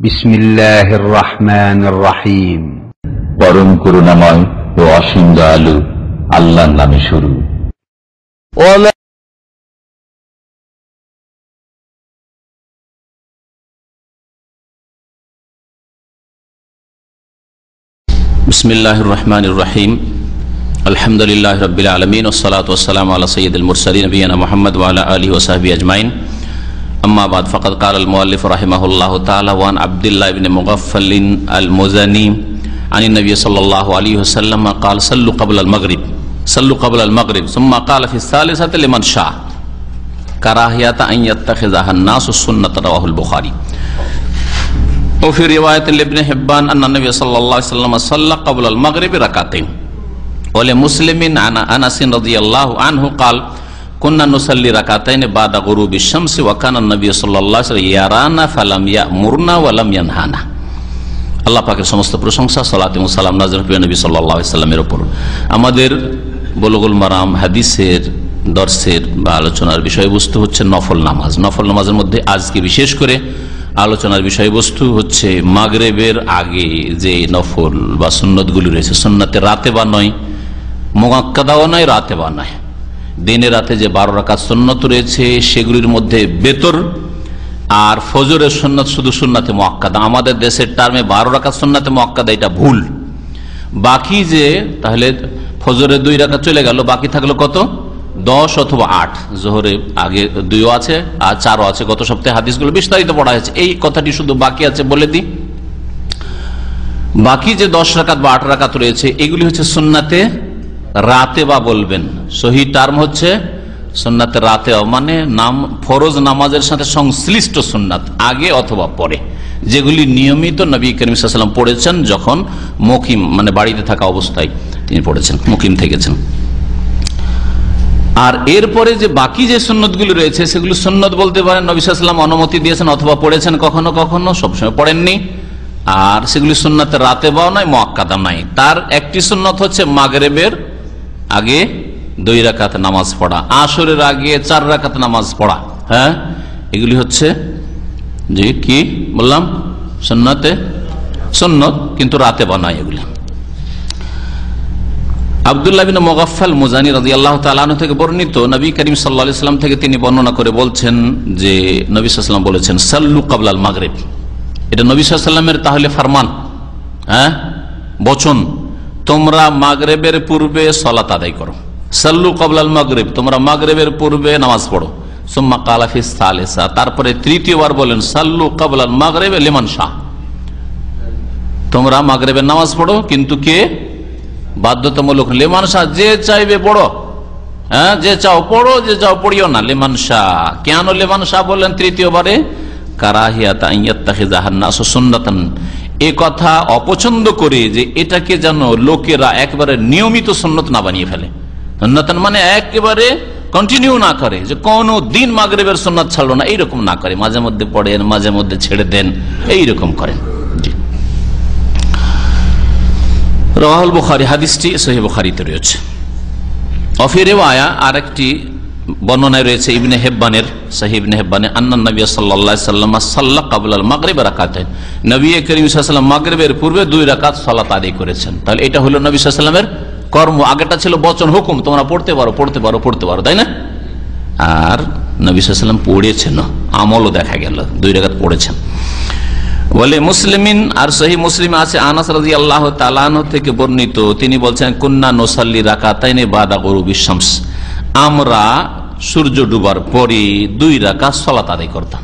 بسم الله الرحمن الرحيم পরম করুণাময় ও অসীম দয়ালু আল্লাহর নামে শুরু وما بسم الله الرحمن الرحيم الحمد لله رب العالمين والصلاة والسلام على سيد المرسلين نبينا محمد وعلى آله وصحبه أجمعين أما بعد فقد قال المؤلف رحمه الله تعالى وعن عبد الله بن مغفل المزني عن النبي صلى الله عليه وسلم قال صلوا قبل المغرب صلوا قبل المغرب. ثم قال في الثالثة لمن شاء. كراهية أن يتخذها الناس السنة رواه البخاري. وفي رواية لابن حبان أن النبي صلى الله عليه وسلم صلى قبل المغرب ركعتين. ولمسلم عن أنس رضي الله عنه قال কন্যা ইয়ারানা মুরনা সমস্ত প্রশংসা, সালাত এবং সালাম ওপর আমাদের বলগুল মারাম হাদিসের, দর্শের বা আলোচনার বিষয়বস্তু হচ্ছে নফল নামাজ। নফল নামাজের মধ্যে আজকে বিশেষ করে আলোচনার বিষয়বস্তু হচ্ছে মাগরেবের আগে যে নফল বা সুন্নতগুলি রয়েছে, সুন্নাতে রাতে বা নয় মোয়াক্কাদাও নয়, রাতে বা নয়। দিনে রাতে যে বারো রাকাত সুন্নত রয়েছে, সেগুলির মধ্যে বেতর আর ফজরের সুন্নত শুধু সুন্নাতে মোয়াক্কাদা। আমাদের দেশের টার্মে বারো রাকাত সুন্নাতে মোয়াক্কাদা, এটা ভুল। বাকি যে, তাহলে ফজরের দুই রাকাত চলে গেল, বাকি থাকল কত? দশ অথবা আট। জোহরে আগে দুইও আছে, আর চারও আছে। গত সপ্তাহে হাদিসগুলো বিস্তারিত পড়া হয়েছে। এই কথাটি শুধু বাকি আছে বলে দিই। বাকি যে দশ রাকাত বা আট রাকাত রয়েছে, এগুলি হচ্ছে সুন্নাতে রাতে বা বলবেন। সহি টার্ম হচ্ছে সুন্নাতে রাতে মানে নাম, ফরজ নামাজের সাথে সংশ্লিষ্ট সুন্নাত, আগে অথবা পরে। যেগুলি নিয়মিত নবী করিম সাল্লাম পড়েছেন যখন মকিম মানে বাড়িতে থাকা অবস্থায় তিনি পড়েছেন, মকিম থেকেছেন। আর এরপরে যে বাকি যে সুন্নতগুলি রয়েছে, সেগুলি সুন্নত বলতে পারেন নবিসাম অনুমতি দিয়েছেন অথবা পড়েছেন কখনো কখনো, সবসময় পড়েননি। আর সেগুলি সুন্নতে রাতে বাও নয়, মোয়াক্কাদা নাই। তার একটি সুন্নত হচ্ছে মাগরেবের আগে দুই রাকাত নামাজ পড়া, আসরের আগে চার রাকাত নামাজ পড়া হ্যাঁ? এগুলি হচ্ছে যে কি বললাম? সুন্নতে? সুন্নত, কিন্তু রাতে বানায় এগুলি। আবদুল্লাহ মুজানি আল্লাহ থেকে বর্ণিত নবী করিম সাল্লা থেকে তিনি বর্ণনা করে বলছেন যে বলেছেন, সাল্লু কাবলাল এটা তাহলে ফারমান হ্যাঁ? বচন। তোমরা মাগরেবের পূর্বে সলাত আদায় করো। সাল্লু কবলাল মাগরেব, তোমরা মাগরেবের পূর্বে নামাজ পড়ো। সুম্মা কালাফিস সালেসা, তারপরে তৃতীয়বার বলেন, সাল্লু কবলাল মাগরেব লেমান শাহ। তোমরা মাগরেবের নামাজ পড়ো, কিন্তু কে? বাধ্যতামূলক লেমান শাহ, যে চাইবে পড়ো। হ্যাঁ যে চাও পড়ো, যে চাও পড়িও না, লেমান শাহ। কেন লেমান শাহ বললেন তৃতীয়বারে? এ কথা অপছন্দ করে যে এটাকে যেন লোকেরা একবারে নিয়মিত সন্ন্যত না বানিয়ে ফেলে। সন্ন্যতন মানে একেবারে কন্টিনিউ না করে, যে কোন দিন মাগরেবের সন্ন্যত ছাড়লো না, এইরকম না করে। মাঝে মধ্যে পড়েন, মাঝে মধ্যে ছেড়ে দেন, এইরকম করেন। রাহুল বুখারি, হাদিসটি সহি বুখারিতে রয়েছে। অফিরে আয়া আর একটি বর্ণনায় রয়েছে ইবনে হেব্বানের সাহিবনে হেব্বানে আন্নান নবী সাল্লা সাল্লাম সাল্লা কাবুল মাগরেব রাকাতেন নবী করিম সাল্লাম মাগরেবের পূর্বে দুই রাকাত সাল্লাত আদায় করেছেন। তাহলে এটা হলো নবী সাল্লামের কর্ম। আগেটা ছিল বচন, হুকুম, তোমরা পড়তে পারো পড়তে পারো পড়তে পারো, তাই না? আর নবী সাল্লাম পড়েছেন, আমলও দেখা গেল, দুই রাকাত পড়েছেন। বলে মুসলিমিন, আর সহি মুসলিম আছে আনাস রাজি আল্লাহ তালান থেকে বর্ণিত, তিনি বলছেন কন্যা নোসাল্লি রাকাতাইনে বাদা গরু বিশ্বামস আমরা সূর্য ডুবার পরে দুই রাকা সলাত আদায় করতাম।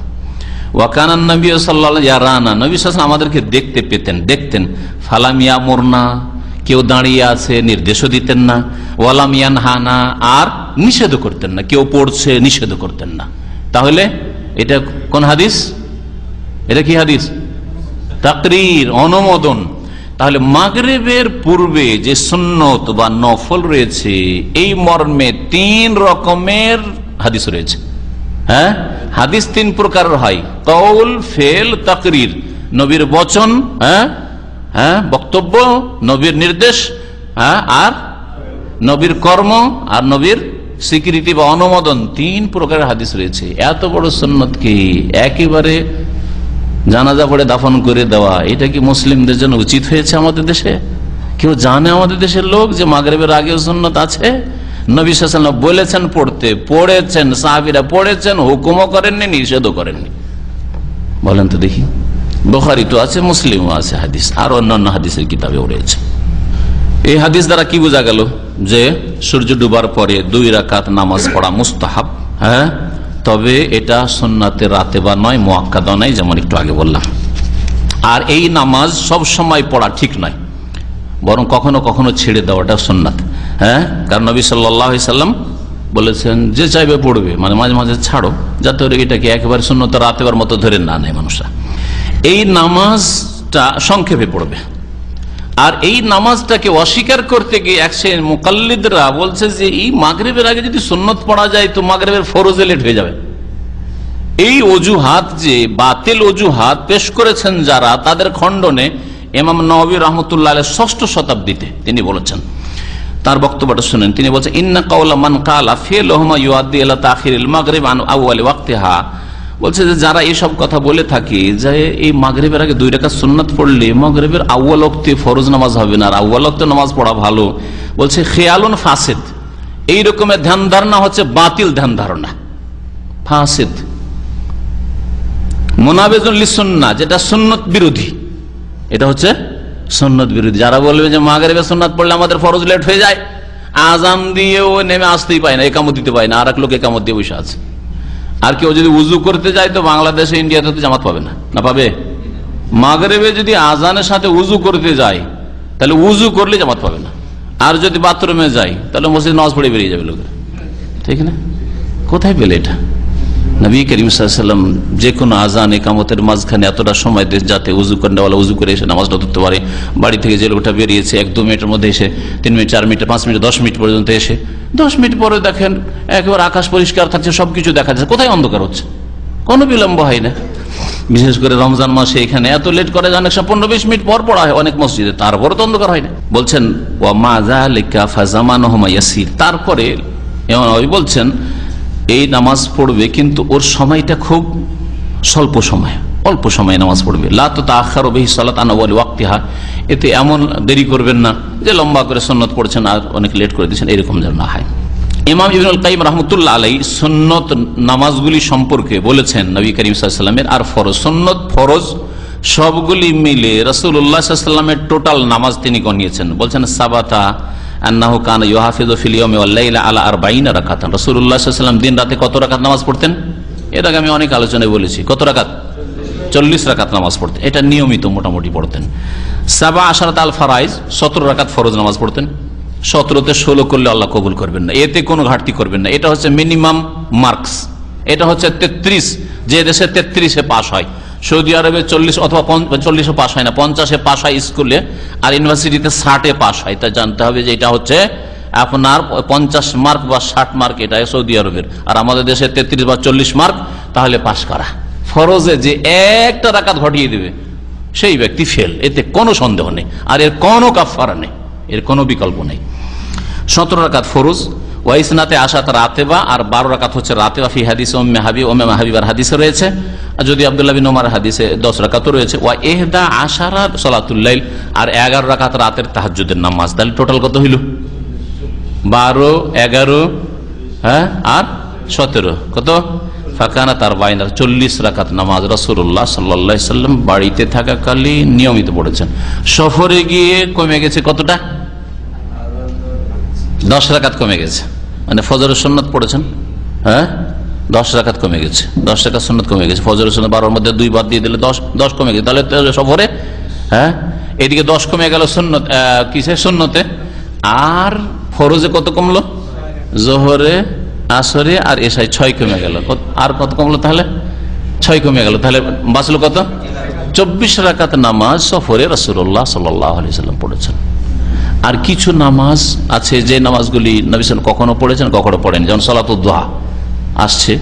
ওয়াকানান নবী সাল্লাহ নবী আমাদেরকে দেখতে পেতেন, দেখতেন। ফালামিয়া মোরনা কেউ দাঁড়িয়ে আছে, নির্দেশও দিতেন না। ওয়ালামিয়ান হানা আর নিষেধ করতেন না, কেউ পড়ছে নিষেধ করতেন না। তাহলে এটা কোন হাদিস? এটা কি হাদিস? তাকরির, অনুমোদন। তাহলে মাগরেবের পূর্বে যে সুন্নত বা নফল রয়েছে, এই মর্মে তিন রকমের হাদিস রয়েছে। হ্যাঁ? হাদিস তিন প্রকারের হয়। কৌল ফেল, তাকরির। নবীর বচন হ্যাঁ? হ্যাঁ? বক্তব্য, নবীর নির্দেশ হ্যাঁ? আর নবীর কর্ম আর নবীর স্বীকৃতি বা অনুমোদন, তিন প্রকারের হাদিস রয়েছে। এত বড় সন্ন্যতকে একেবারে জানাজা পড়ে দাফন করে দেওয়া, এটা কি মুসলিমদের জন্য উচিত হয়েছে আমাদের দেশে? কেউ জানে আমাদের দেশের লোক যে মাগরেবের আগে সুন্নত আছে? নবী বলেছেন পড়তে, পড়েছেন, সাহাবিরা পড়েছেন, হুকুমও করেননি, নিষেধও করেননি। বলেন তো দেখি। বোখারি তো আছে, মুসলিমও আছে হাদিস, আর অন্যান্য হাদিসের কিতাবেও রয়েছে। এই হাদিস দ্বারা কি বোঝা গেল? যে সূর্য ডুবার পরে দুই রাকাত নামাজ পড়া মুস্তাহাব হ্যাঁ? তবে এটা সন্নাতে রাতে বা নয় মোয়াক্কাদা নয় যেমন একটু আগে বললাম। আর এই নামাজ সব সময় পড়া ঠিক নয়, বরং কখনো কখনো ছেড়ে দেওয়াটা সন্ন্যাত হ্যাঁ? কারণ নবী সাল্লাম বলেছেন, যে চাইবে পড়বে মানে মাঝে মাঝে ছাড়ো, যাতে এটাকে একেবারে শূন্যত রাতেবার মতো ধরে না নেয় মানুষরা। এই নামাজটা সংক্ষেপে পড়বে। আর এই নামাজটাকে অস্বীকার করতে গিয়ে এক সে মোকাল্লিদরা বলছে যে, এই মাগরেবের আগে যদি সুন্নত পড়া যায়, তো মাগরেবের ফরজে লেট হয়ে যাবে। এই অজুহাত যে বাতিল অজুহাত পেশ করেছেন যারা, তাদের খণ্ডনে এমাম নবী রহমতুল্লাহ ষষ্ঠ শতাব্দীতে তিনি বলেছেন, তার বক্তব্যটা শুনেন। তিনি বলছেন, ইন্না কাউলা মান কালা ফেল ইউদ্দি আল্লাহ তাহির মাগরিব আন আউআলি ওয়াক্তিহা। বলছে যে যারা এইসব কথা বলে থাকে, যে এই মাগরেবের আগে দুই রেখা সুন্নাত পড়লে মাগরেবের আউ্য়াল অক্তে ফরজ নামাজ হবে না, আর আউ্য়াল অক্তে নামাজ পড়া ভালো। বলছে, খেয়ালুন ফাসেদ। এই রকমের ধ্যান ধারণা হচ্ছে বাতিল ধ্যান ধারণা। ফাসেদ। মোনাবেজুল্লিসন্না যেটা সুন্নত বিরোধী। এটা হচ্ছে সন্ন্যত বিরোধী। যারা বলবে যে মাগরেবে সন্ন্যত পড়লে আমাদের ফরজ লেট হয়ে যায় আজান দিয়েও নেমে আসতেই পায় না, একামত দিতে পায় না আর এক লোক একামত দিয়ে বসে আছে। আর কেউ যদি উজু করতে যায় তো বাংলাদেশে, ইন্ডিয়াতে তো জামাত পাবে না। না পাবে? মাগরেবে যদি আজানের সাথে উজু করতে যায়, তাহলে উজু করলে জামাত পাবে না। আর যদি বাথরুমে যাই তাহলে মসজিদ নজ পড়ে বেরিয়ে যাবে লোকের ঠিক না? কোথায় পেলে এটা? নবী করিম সাল্লাম যে কোনো আজান একামতের মাঝখানে এতটা সময় যাতে উজু করেওয়ালা উজু করে এসে নামাজটা ধরতে পারে। বাড়ি থেকে যে লোকটা বেরিয়েছে, এক দু মিনিটের মধ্যে এসে, তিন মিনিট, চার মিনিট, পাঁচ মিনিট, দশ মিনিট পর্যন্ত এসে। দশ মিনিট পরে দেখেন একেবারে আকাশ পরিষ্কার থাকছে, সবকিছু দেখা যাচ্ছে। কোথায় অন্ধকার হচ্ছে? কোনো বিলম্ব হয় না। বিশেষ করে রমজান মাসে এখানে এত লেট করে অনেক সময় পনেরো বিশ মিনিট পর পড়া হয় অনেক মসজিদে তারপরে তো অন্ধকার হয় না। বলছেন ও মাজা লেখা ফাজামান তারপরে বলছেন এই নামাজ পড়বে কিন্তু ওর সময়টা খুব স্বল্প সময়, অল্প সময় নামাজ পড়বে। লাতো এতে এমন দেরি করবেন না যে লম্বা করে সন্ন্যত পড়ছেন আর অনেক লেট করে দিচ্ছেন এরকম যেন না হয়। ইমাম ইবনুল কাইম রহমতুল্লাহ আলাই সন্ন্যত নামাজগুলি সম্পর্কে বলেছেন নবী করিম সাল্লামের আর ফরজ সন্ন্যত ফরজ সবগুলি মিলে রসুল্লাহামের টোটাল নামাজ তিনি গনিয়েছেন। বলছেন সাবাতা আন্নাহু কান ইউহাফিজ ফিলিয়মে আল্লাহ আলা আর বাইনা রাখাতান রসুল্লাহাম দিন রাতে কত রাখাত নামাজ পড়তেন? এর আগে আমি অনেক আলোচনায় বলেছি। কত রাখাত চল্লিশ রাকাত নামাজ পড়তেন। এটা নিয়মিত মোটামুটি পড়তেন। সাবা আশারাত আল ফারাইজ, সতেরো রাকাত ফরজ নামাজ পড়তেন। সতেরোতে ষোলো করলে আল্লাহ কবুল করবেন না। এতে কোনো ঘাটতি করবেন না। এটা হচ্ছে মিনিমাম মার্কস। এটা হচ্ছে তেত্রিশ। যে দেশে তেত্রিশে পাশ হয়। সৌদি আরবে চল্লিশ অথবা চল্লিশে পাশ হয় না। পঞ্চাশে পাশ হয় স্কুলে আর ইউনিভার্সিটিতে ষাটে পাশ হয়। তা জানতে হবে যে এটা হচ্ছে আপনার পঞ্চাশ মার্ক বা ষাট মার্ক এটা সৌদি আরবের। আর আমাদের দেশে তেত্রিশ বা চল্লিশ মার্ক, তাহলে পাশ করা। ফরজে যে একটা রাকাত ঘটিয়ে দেবে, সেই ব্যক্তি ফেল। এতে কোনো সন্দেহ নেই। আর এর কোনো কাফারা নেই। এর কোনো বিকল্প নেই। সতেরো রাকাত ফরজ। ওয়াইসনাতে আসা তার রাতেবা আর বারো রাকাত হচ্ছে রাতেবা ফি হাদিস ওমে হাবি ওমে হাবিবার হাদিসে রয়েছে। আর যদি আবদুল্লাহ বিন ওমার হাদিসে দশ রাকাতও রয়েছে, ওয়া এহদা আশারা সলাতুল্লাইল আর এগারো রাকাত রাতের তাহাজুদের নামাজ। তাহলে টোটাল কত হইল? বারো, এগারো হ্যাঁ আর সতেরো। কত? ফাঁকানা তার বাইনার চল্লিশ রাকাত নামাজ রসুল্লাহ সাল্লা সাল্লাম বাড়িতে থাকাকালীন নিয়মিত পড়েছেন। সফরে গিয়ে কমে গেছে কতটা? দশ রাকাত কমে গেছে। মানে ফজর সন্ন্যত পড়েছেন? হ্যাঁ? দশ রাকাত কমে গেছে। দশ টাকা সন্ন্যত কমে গেছে। ফজর সন্ন্যত বারোর মধ্যে দুই বাদ দিয়ে দিলে দশ দশ কমে গেছে। তাহলে সফরে হ্যাঁ? এদিকে দশ কমে গেল সন্ন্যত কিসে সন্ন্যতে আর ফরজে কত কমলো? জোহরে, আসরে আর এসাই ছয় কমে গেল। আর কত কমলো তাহলে? ছয় কমে গেল। তাহলে বাঁচলো কত? চব্বিশ রাকাত নামাজ সফরে রসুল্লাহ সাল্লাম পড়েছেন। আর কিছু নামাজ আছে যে নামাজগুলি নবিসান কখনো পড়েছেন, কখনো পড়েন যেমন সলাতুদ্দোহা আসছে।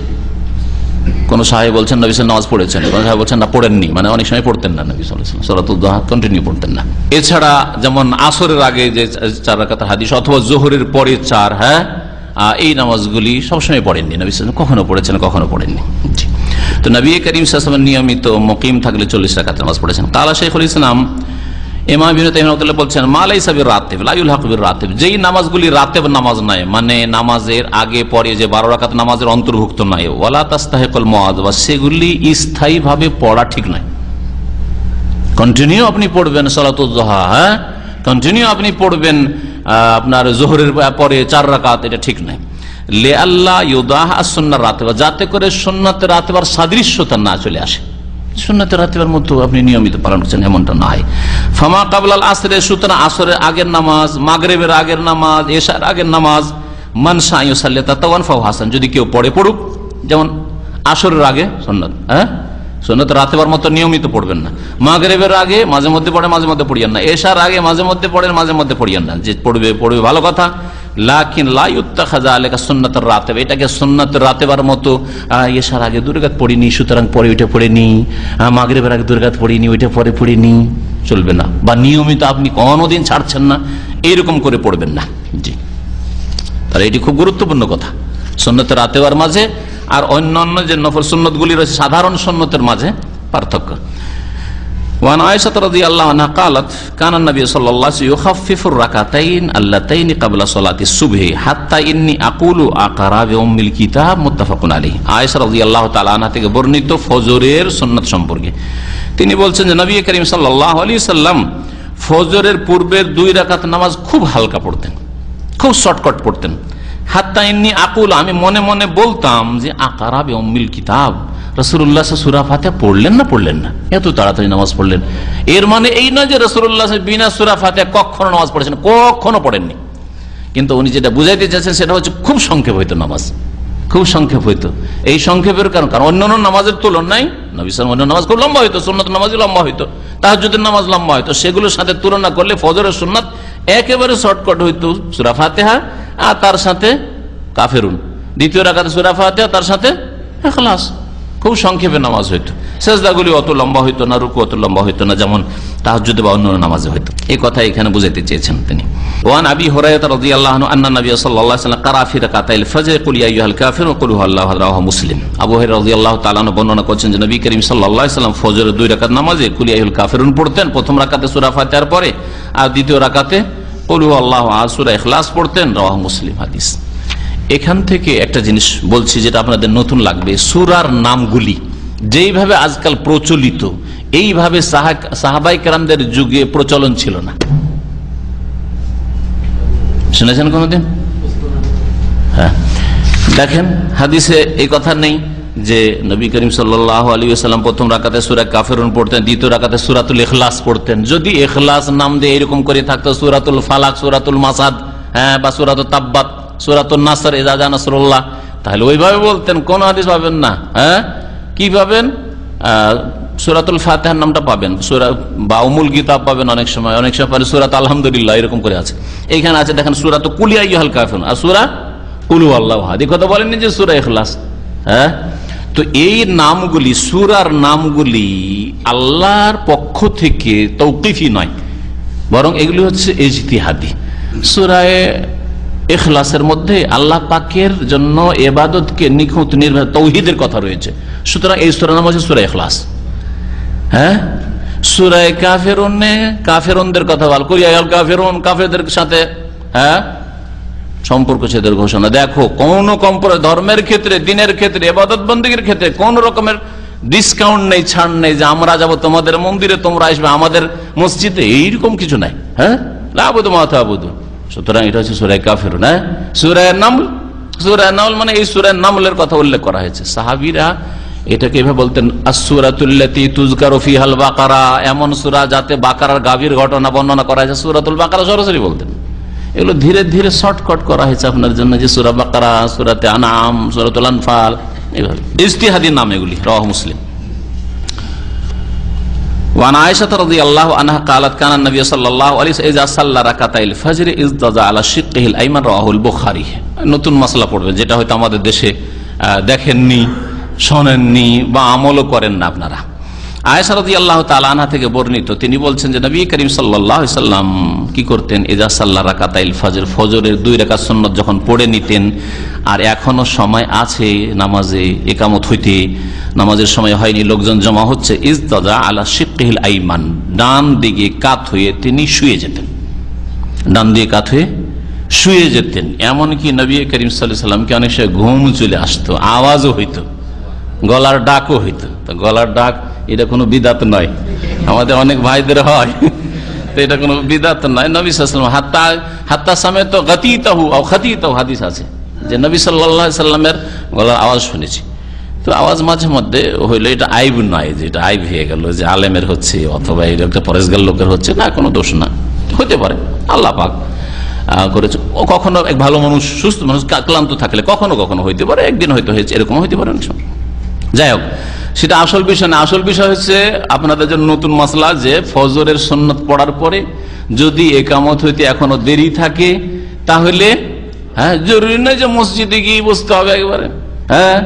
কোন সাহেব বলছেন নবিসান নামাজ পড়েছেন। কোন সাহেব বলছেন, না, পড়েননি। মানে অনেক সময় পড়তেন না নবী সলাতুদ্দোহা কন্টিনিউ পড়তেন না। এছাড়া যেমন আসরের আগে যে চার রাকাত হাদিস অথবা জোহরের পরে চার হ্যাঁ এই নামাজগুলি সবসময় পড়েননি নবী কখনো পড়েছেন, কখনো পড়েননি। তো নবী করিম সাসমের নিয়মিত মকিম থাকলে চল্লিশ রাকাত নামাজ পড়েছেন। কালা শেখুল ইসলাম ইমাম বিন তাইমুল্লাহ বলছেন মালাই সাবির রাতেব লাইউল হকবির রাতেব যেই নামাজগুলি রাতেব নামাজ নয় মানে নামাজের আগে, পরে যে বারো রাকাত নামাজের অন্তর্ভুক্ত নয় ওয়ালা তাস্তাহেকল মহাদ সেগুলি স্থায়ীভাবে পড়া ঠিক নয় কন্টিনিউ আপনি পড়বেন সলাতুদ্দোহা হ্যাঁ? কন্টিনিউ আপনি পড়বেন আপনার জোহরের পরে চার রাকাত, এটা ঠিক নাই। লে আল্লাহ ইউদাহ আসন্নার রাতেবার যাতে করে সোননাথের রাতেবার সাদৃশ্যতা না চলে আসে। সুন্নাতের রাতেবার মতো আপনি নিয়মিত পালন করছেন, এমনটা না হয় ফামা কাবলাল আসরে, সুতরাং আসরের আগের নামাজ, মাগরেবের আগের নামাজ, এশার আগের নামাজ, মানসা ইউসাল্লে তাতাওয়ান ফাও হাসান। যদি কেউ পড়ে পড়ুক, যেমন আসরের আগে সন্ন্যত হ্যাঁ? সন্ন্যত রাতেবার মতো নিয়মিত পড়বেন না। মাগরেবের আগে মাঝে মধ্যে পড়ে, মাঝে মধ্যে পড়িয়েন না। এশার আগে মাঝে মধ্যে পড়েন, মাঝে মধ্যে পড়িয়েন না। যে পড়বে পড়বে ভালো কথা লাকিন লাইউত্তা খাজা আলেকা সন্ন্যতের রাতে এটাকে সন্ন্যতের রাতেবার মতো এশার আগে দুর্গাত পড়িনি, সুতরাং পরে ওইটা পড়ে আগে পড়িনি পরে পড়িনি, চলবে না। বা নিয়মিত আপনি কোনোদিন ছাড়ছেন না, এইরকম করে পড়বেন না। জি। তাহলে এটি খুব গুরুত্বপূর্ণ কথা। সন্ন্যতের রাতেবার মাঝে আর অন্যান্য যে নফল সুন্নতগুলি রয়েছে, সাধারণ সন্ন্যতের মাঝে পার্থক্য। وعن عائشة رضي الله عنها قالت كان النبي صلى الله عليه وسلم يخفف الركعتين اللتين قبل صلاة الصبح حتى إني أقول أقرأ بأم الكتاب متفق عليه عائشة رضي الله تعالى عنها থেকে বর্ণিত ফজরের সুন্নাত সম্পর্কে তিনি বলছেন যে নবী করিম সাল্লাল্লাহু আলাইহি সাল্লাম ফজরের পূর্বের দুই রাকাত নামাজ খুব হালকা পড়তেন খুব শর্টকাট পড়তেন হাত্তা ইন্নি আকুল আমি মনে মনে বলতাম যে আকারাবে অম্মিল কিতাব রসুল্লাহ সুরা ফাতে পড়লেন না পড়লেন না? এত তাড়াতাড়ি নামাজ পড়লেন। এর মানে এই নয় যে রসুল্লাহ বিনা সুরা ফাতে কখনো নামাজ পড়েছেন, কখনো পড়েননি। কিন্তু উনি যেটা বুঝাইতে চাচ্ছেন সেটা হচ্ছে খুব সংক্ষেপ হইতো নামাজ। খুব সংক্ষেপ হইতো। এই সংক্ষেপের কারণ কারণ অন্যান্য নামাজের তুলনায় নবিসাম অন্য নামাজ খুব লম্বা হইতো সুন্নত নামাজই লম্বা হইতো। তাহাজুদের নামাজ লম্বা হইতো। সেগুলোর সাথে তুলনা করলে ফজরের সুন্নাত একেবারে শর্টকাট হইতো সুরা ফাতেহা, আর তার সাথে কাফেরুন। দ্বিতীয় রাখাতে সুরা ফাতেহা, তার সাথে এখলাস। খুব সংক্ষেপে নামাজ হইতো। সেজদাগুলি অত লম্বা হইতো না, রুকু অত লম্বা হইতো না, যেমন তাহাজুদে বা অন্য নামাজে হইতো। এই কথা এখানে বুঝাইতে চেয়েছেন তিনি। ওয়ান আবি হুরায়রা রাদিয়াল্লাহু আনহু আন্না নবী সাল্লাল্লাহু আলাইহি ওয়াসাল্লাম কারা ফি রাকাতাইল ফজর? কুল ইয়া আইয়ুহাল কাফিরুন কুল হুয়াল্লাহু আহাদ মুসলিম। আবু হুরায়রা রাদিয়াল্লাহু তাআলা বর্ণনা করছেন যে নবী করিম সাল্লাল্লাহু আলাইহি ওয়াসাল্লাম ফজরের দুই রাকাত নামাজে কুল ইয়া আইয়ুহাল কাফিরুন পড়তেন। প্রথম রাকাতে সূরা ফাতিহার পরে আর দ্বিতীয় রাকাতে কুল হুয়াল্লাহু আহাদ, সূরা ইখলাস পড়তেন, রাওয়াহু মুসলিম হাদিস। এখান থেকে একটা জিনিস বলছি যেটা আপনাদের নতুন লাগবে, সুরার নামগুলি। যেইভাবে আজকাল প্রচলিত, এইভাবে সাহাবাই কেরামদের যুগে প্রচলন ছিল না। শুনেছেন কোনদিন? হ্যাঁ। দেখেন, হাদিসে এই কথা নেই যে নবী করিম সাল্লাম প্রথম রাকাতে সুরা কাফেরুন পড়তেন, দ্বিতীয় রাকাতে সুরাতুল এখলাস পড়তেন। যদি এখলাস নাম দিয়ে এরকম করে থাকতো, সুরাতুল ফালাক, সুরাতুল মাসাদ হ্যাঁ বা সুরাতুল তাব্বাত সুরাতুল নাসর এজাজা নাসরুল্লাহ। তাহলে ওইভাবে বলতেন, কোন হাদিস পাবেন না হ্যাঁ? কি পাবেন? সুরাতুল ফাতেহার নামটা পাবেন। সুরা বা উমুল গীতা পাবেন অনেক সময়। অনেক সময় পাবেন সুরাত আলহামদুলিল্লাহ, এরকম করে আছে। এইখানে আছে, দেখেন, সুরাত কুলিয়া ইহাল কাফেন আর সুরা কুলু আল্লাহ হাদি কথা বলেননি যে সুরা এখলাস হ্যাঁ? তো এই নামগুলি, সুরার নামগুলি আল্লাহর পক্ষ থেকে তৌকিফি নয়, বরং এগুলি হচ্ছে এজতিহাদি। সুরায় এখলাসের মধ্যে আল্লাহ পাকের জন্য এবাদতকে নিখুঁত নির্ভর তৌহিদের কথা রয়েছে। সুতরাং এই সুরা নাম হচ্ছে সুরা এখলাস হ্যাঁ? সুরায় কাফেরুনে, কাফেরনদের কথা বল করিয়াল কাফেরুন, কাফেরদের সাথে হ্যাঁ? সম্পর্ক ছেদের ঘোষণা। দেখো, কোন কম্পরে ধর্মের ক্ষেত্রে, দিনের ক্ষেত্রে, এবাদত বন্দীর ক্ষেত্রে কোন রকমের ডিসকাউন্ট নেই, ছাড় নেই যে আমরা যাব তোমাদের মন্দিরে, তোমরা আসবে আমাদের মসজিদে। এইরকম কিছু নাই। হ্যাঁ? লাবুদ মাথা আবুদু সুতরাং এটা হচ্ছে সুরায় কাফের হ্যাঁ সুরায় নামল সুরায় নামল মানে এই সুরায় নামলের কথা উল্লেখ করা হয়েছে। সাহাবিরা এটাকে এভাবে বলতেন আসুরাতুল্লাতি তুজকার ফিহাল বাকারা এমন সুরা যাতে বাকারার গাভীর ঘটনা বর্ণনা করা হয়েছে, সুরাতুল বাকারা সরাসরি বলতেন। এগুলো ধীরে ধীরে শর্টকাট করা হয়েছে আপনার জন্য যে সুরা বাকারা, সুরাতে আনাম, সুরাতুল আনফাল এইভাবে ইস্তিহাদির নাম এগুলি রহ মুসলিম। ওয়ান আয়েশা আল্লাহ আনহা কালাত কানান নবী সাল্লাল্লাহু আলাইহি ইজা সাল্লা রাকাতাইল ফজর ইজদাজা আলা আইমান রাহুল বুখারী নতুন মশলা পড়বে, যেটা হয়তো আমাদের দেশে দেখেননি, শোনেননি বা আমলও করেন না আপনারা। আয়সারদি আল্লাহ তালানা থেকে বর্ণিত, তিনি বলছেন যে নবী করিম সাল্লাম কি করতেন? এজা সাল্লাহ রাকাতাইল ফজর, ফজরের দুই রেখা সন্ন্যত যখন পড়ে নিতেন, আর এখনও সময় আছে নামাজে একামত হইতে, নামাজের সময় হয়নি, লোকজন জমা হচ্ছে ইজদাদা আলা শিকিল আইমান, ডান দিকে কাত হয়ে তিনি শুয়ে যেতেন। ডান দিয়ে কাত হয়ে শুয়ে যেতেন। এমনকি নবী করিম সাল্লাহ সাল্লামকে অনেক সময় ঘুম চলে আসতো, আওয়াজও হইতো, গলার ডাকও হইতো। গলার ডাক এটা কোনো বিদাত নয়। আমাদের অনেক ভাইদের হয়। তো এটা কোনো বিদাত নয়। নবী সাল্লাম হাত্তা হাত্তা সামে তো গতিতাহু খাতিতাহু হাদিস আছে। যে নবী সাল্লাহ সাল্লামের গলার আওয়াজ শুনেছি। তো আওয়াজ মাঝে মধ্যে হইল এটা আইব নয় যে এটা আইব হয়ে গেল যে আলেমের হচ্ছে অথবা এই একটা পরেশগাল লোকের হচ্ছে। না, কোনো দোষ না। হতে পারে। আল্লাহ পাক করেছে। ও কখনো এক ভালো মানুষ, সুস্থ মানুষ, ক্লান্ত থাকলে কখনো কখনো হইতে পারে। একদিন হয়তো হয়েছে এরকম হইতে পারে অনেক সময়। যাই হোক, সেটা আসল বিষয় না। আসল বিষয় হচ্ছে আপনাদের জন্য নতুন মশলা যে ফজরের সন্ন্যত পড়ার পরে যদি একামত হইতে এখনও দেরি থাকে, তাহলে হ্যাঁ জরুরি নয় যে মসজিদে গিয়ে বসতে হবে একবারে। হ্যাঁ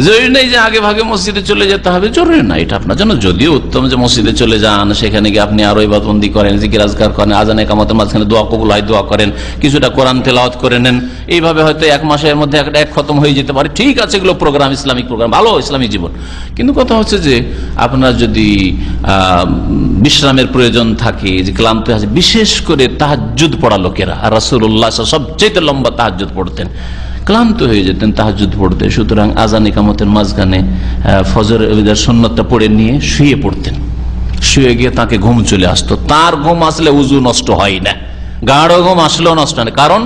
জরুরি নেই যে আগে ভাগে মসজিদে চলে যেতে হবে, জরুরি না, এটা আপনার জন্য। যদিও উত্তম যে মসজিদে চলে যান, সেখানে গিয়ে আপনি আরও ইবাদবন্দি করেন জিকিরাজগার করেন, আজানে কামতের মাঝখানে দোয়া কবুল হয়, দোয়া করেন, কিছুটা কোরআন তেলাওয়াত করে নেন। এইভাবে হয়তো এক মাসের মধ্যে একটা এক খতম হয়ে যেতে পারে। ঠিক আছে, এগুলো প্রোগ্রাম ইসলামিক প্রোগ্রাম ভালো ইসলামিক জীবন। কিন্তু কথা হচ্ছে যে, আপনার যদি বিশ্রামের প্রয়োজন থাকে, যে ক্লান্ত আছে, বিশেষ করে তাহাজুদ পড়া লোকেরা, আর রাসুল্লাহ সবচেয়ে লম্বা তাহাজুদ পড়তেন। ক্লান্ত হয়ে যেতেন তাহাজুদ পড়তে সুতরাং আজান ইকামতের মাঝখানে ফজর সন্ন্যতটা পড়ে নিয়ে শুয়ে পড়তেন। শুয়ে গিয়ে তাকে ঘুম চলে আসতো। তার ঘুম আসলে উজু নষ্ট হয় না। গাঢ় ঘুম আসলেও নষ্ট হয় কারণ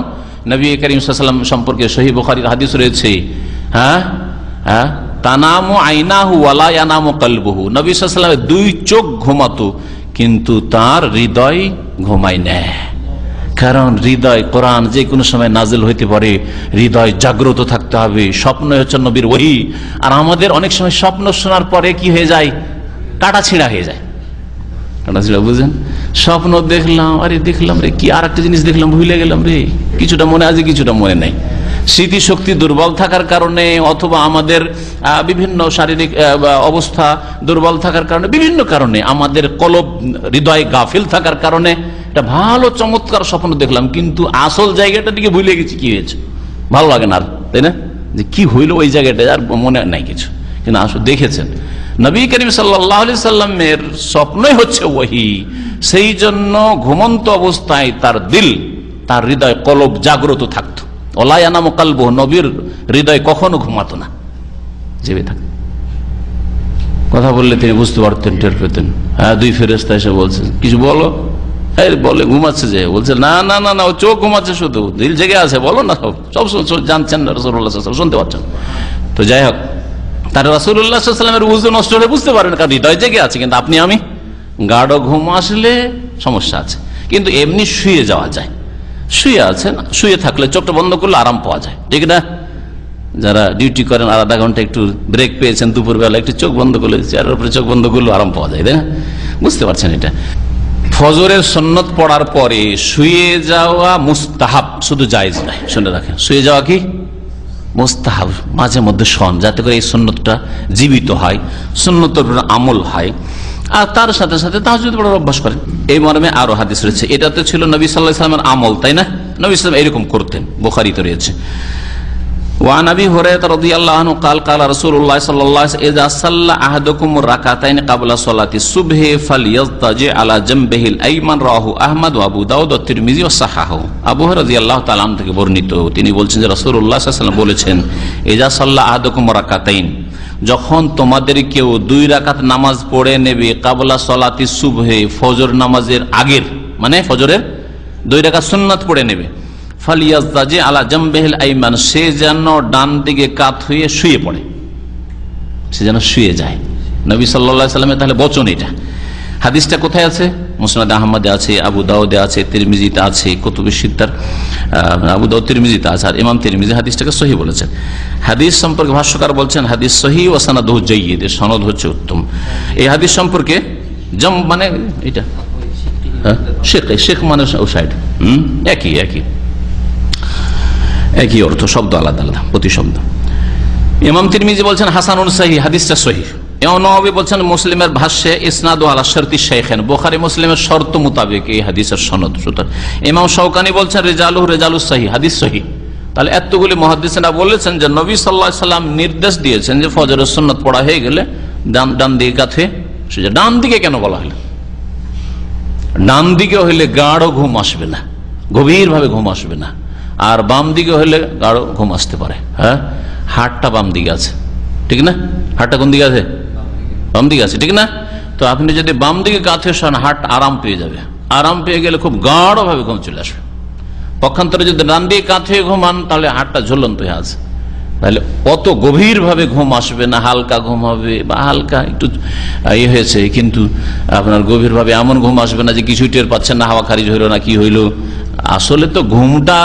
নবী করিম সাল্লাম সম্পর্কে সহি বুখারির হাদিস রয়েছে হ্যাঁ হ্যাঁ তানামু আইনাহু ওয়ালা ইয়ানামু কালবুহু। নবী সাল্লামের দুই চোখ ঘুমাতো, কিন্তু তার হৃদয় ঘুমায় না। কারণ হৃদয় কোরআন যে কোনো সময় নাজেল হইতে পারে, হৃদয় জাগ্রত থাকতে হবে। স্বপ্ন হচ্ছে নবীর ওহি। আর আমাদের অনেক সময় স্বপ্ন শোনার পরে কি হয়ে যায়? কাটা ছিঁড়া হয়ে যায়। কাটা ছিঁড়া, বুঝেন? স্বপ্ন দেখলাম, আরে দেখলাম রে, কি আর একটা জিনিস দেখলাম, ভুলে গেলাম রে। কিছুটা মনে আছে, কিছুটা মনে নাই। স্মৃতিশক্তি দুর্বল থাকার কারণে অথবা আমাদের বিভিন্ন শারীরিক অবস্থা দুর্বল থাকার কারণে, বিভিন্ন কারণে আমাদের কলব, হৃদয় গাফিল থাকার কারণে একটা ভালো চমৎকার স্বপ্ন দেখলাম, কিন্তু আসল জায়গাটা দিকে ভুলে গেছি কি হয়েছে। ভালো লাগে না আর, তাই না? যে কি হইল ওই জায়গাটা আর মনে নাই কিছু। কিন্তু আসলে দেখেছেন। নবী করিম সাল্লাহ সাল্লামের স্বপ্নই হচ্ছে ওহি। সেই জন্য ঘুমন্ত অবস্থায় তার দিল, তার হৃদয়, কলব জাগ্রত থাকতো। অলায়ানা মোকালব নবীর হৃদয় কখনো ঘুমাতো না। জেবে থাকতো কথা বললে তিনি বুঝতে পারতেন, টের পেতেন। হ্যাঁ দুই ফেরেস্তা এসে বলছে, কিছু বলো? এই বলে, ঘুমাচ্ছে যে। বলছে, না না না না, ও চোখ ঘুমাচ্ছে শুধু। দিল জেগে আছে, বলো না সব। সব জানছেন না রসুল্লাহ শুনতে পাচ্ছেন তো যাই হোক, তার রসুল্লাহ সাল্লামের উজু নষ্ট হলে বুঝতে পারেন কারণ হৃদয় জেগে আছে, কিন্তু আপনি, আমি। গাঢ় ঘুম আসলে সমস্যা আছে। কিন্তু এমনি শুয়ে যাওয়া যায়। শুয়ে আছেন, শুয়ে থাকলে চোখটা বন্ধ করলে আরাম পাওয়া যায়। ঠিক না? যারা ডিউটি করেন আর আধা ঘণ্টা একটু ব্রেক পেয়েছেন, দুপুরবেলা একটু চোখ বন্ধ করলে চেয়ারের উপরে চোখ বন্ধ করলে আরাম পাওয়া যায়, তাই না? বুঝতে পারছেন এটা? ফজরের সন্ন্যত পড়ার পরে শুয়ে যাওয়া মুস্তাহাব শুধু জায়েজ নাই শুনে রাখেন। শুয়ে যাওয়া কি? মুস্তাহাব, মাঝে মধ্যে শন যাতে করে এই সন্ন্যতটা জীবিত হয়, সন্ন্যতর আমল হয়। আর তার সাথে সাথে তাহাজুদ পড়ার অভ্যাস করেন এই মর্মে আরো হাদিস রয়েছে এটা তো ছিল নবী সাল্লাহ ইসলামের আমল তাই না নবী ইসলাম এরকম করতেন বোখারিতে রয়েছে وعن ابي هريره رضي الله عنه قال قال رسول الله صلى الله عليه وسلم اذا صلى احدكم ركعتين قبل صلاه الصبح فليضطجع على جنبه الايمن رواه احمد وابو داود والترمذي وصححه আবু হুরায়রা রাদিয়াল্লাহু তাআলা আনহু থেকে বর্ণিত তিনি বলছেন যে রাসূলুল্লাহ সাল্লাল্লাহু আলাইহি ওয়াসাল্লাম বলেছেন ইজা সাল্লা আহাদুকুম রাকাতাইন যখন তোমাদের কেউ দুই রাকাত নামাজ পড়ে নেবে কাবলা সলাতি সুবহে ফজর নামাজের আগের মানে ফজরের দুই রাকাত সুন্নাত পড়ে নেবে। ফালিয়াজে আলা জম্বেহেল আইমান, সে যেন ডান দিকে কাত হয়ে শুয়ে পড়ে। সে যেন শুয়ে যায়। নবী সাল্লা সাল্লামের তাহলে বচন এটা। হাদিসটা কোথায় আছে? মুসনাদ আহমদে আছে, আবু দাউদে আছে, তিরমিজিতে আছে কতুবে সিদ্ধার আবু দাউদ তিরমিজিতে আছে আর ইমাম তিরমিজি হাদিসটাকে সহি বলেছেন। হাদিস সম্পর্কে ভাষ্যকার বলছেন, হাদিস সহি ও সানাদ জয়ীদ সনদ হচ্ছে উত্তম। এই হাদিস সম্পর্কে জম মানে এটা হ্যাঁ? শেখ শেখ মানে সাইড, হম? একই একই। একই অর্থ, শব্দ আলাদা আলাদা প্রতি শব্দ ইমাম তিরমিজি বলছেন, হাসানুন সাহি, হাদিসটা সহি। নবী বলছেন, মুসলিমের ভাষ্যে ইসনাদ আলা শর্তি শেখেন বোখারি মুসলিমের শর্ত মোতাবেক এই হাদিসের সনদ সুতরাং। ইমাম শৌকানি বলছেন রেজালু রেজালু সহি হাদিস সহি তাহলে এতগুলি মহাদিসেরা বলেছেন যে, নবী সাল্লাহ সাল্লাম নির্দেশ দিয়েছেন যে, ফজরের সন্ন্যত পড়া হয়ে গেলে ডান ডান দিকে কাছে সে ডান দিকে কেন বলা হলো? ডান দিকে হইলে গাঢ় ঘুম আসবে না গভীর ভাবে ঘুম আসবে না। আর বাম দিকে হইলে গাঢ় ঘুম আসতে পারে হ্যাঁ? হাটটা বাম দিকে আছে, ঠিক না? হাটটা কোন দিকে আছে? বাম দিকে আছে ঠিক না? তো আপনি যদি বাম দিকে কাঁথে শোন হাট আরাম পেয়ে যাবে। আরাম পেয়ে গেলে খুব গাঢ় ভাবে ঘুম চলে আসবে। পক্ষান্তরে যদি ডান দিয়ে কাঁথে ঘুমান তাহলে হাটটা ঝুলন্ত হয়ে আছে। তাহলে অত গভীর ভাবে ঘুম আসবে না হালকা ঘুম হবে বা হালকা একটু ইয়ে হয়েছে কিন্তু আপনার গভীর ভাবে এমন ঘুম আসবে না যে কিছুই টের পাচ্ছেন না হাওয়া খারিজ হইল না কি হইল। আসলে তো ঘুমটা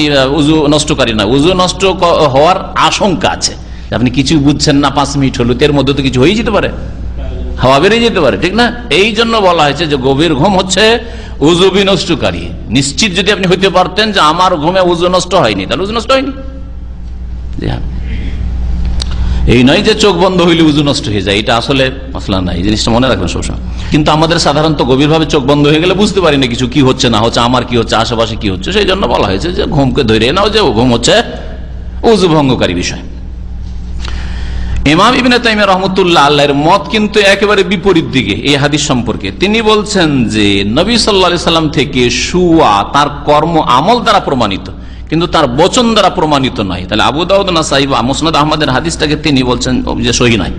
এই, উজু নষ্টকারী না। উজু নষ্ট হওয়ার আশঙ্কা আছে। আপনি কিছু বুঝছেন না পাঁচ মিনিট হলো এর মধ্যে তো কিছু হয়ে যেতে পারে। হাওয়া বেরিয়ে যেতে পারে, ঠিক না? এই জন্য বলা হয়েছে যে গভীর ঘুম হচ্ছে উজু বিনষ্টকারী নিশ্চিত যদি আপনি হইতে পারতেন যে আমার ঘুমে উজু নষ্ট হয়নি, তাহলে উজু নষ্ট হয়নি। হ্যাঁ। এই নয় যে চোখ বন্ধ হইলে উজু নষ্ট হয়ে যায়, এটা আসলে মশলা নাই জিনিসটা মনে রাখবেন সবসময়। কিন্তু আমাদের সাধারণত গভীরভাবে চোখ বন্ধ হয়ে গেলে বুঝতে পারি না কিছু কি হচ্ছে, না হচ্ছে, আমার কি হচ্ছে, আশেপাশে কি হচ্ছে, সেই জন্য বলা হয়েছে যে ঘুমকে ধরে নাও যে ঘুম হচ্ছে উজু ভঙ্গকারী বিষয়। ইমাম ইবিন তাইমিয়া রহমতুল্লাহ আল্লাহর মত কিন্তু একেবারে বিপরীত দিকে, এই হাদিস সম্পর্কে। তিনি বলছেন যে, নবী সাল্লা সাল্লাম থেকে সুয়া তার কর্ম আমল দ্বারা প্রমাণিত, কিন্তু তার বচন দ্বারা প্রমাণিত নয়। তাহলে আবু দাউদ না সাহিব মুসনাদ আহমদের হাদিসটাকে তিনি বলছেন, যে সহি নয়।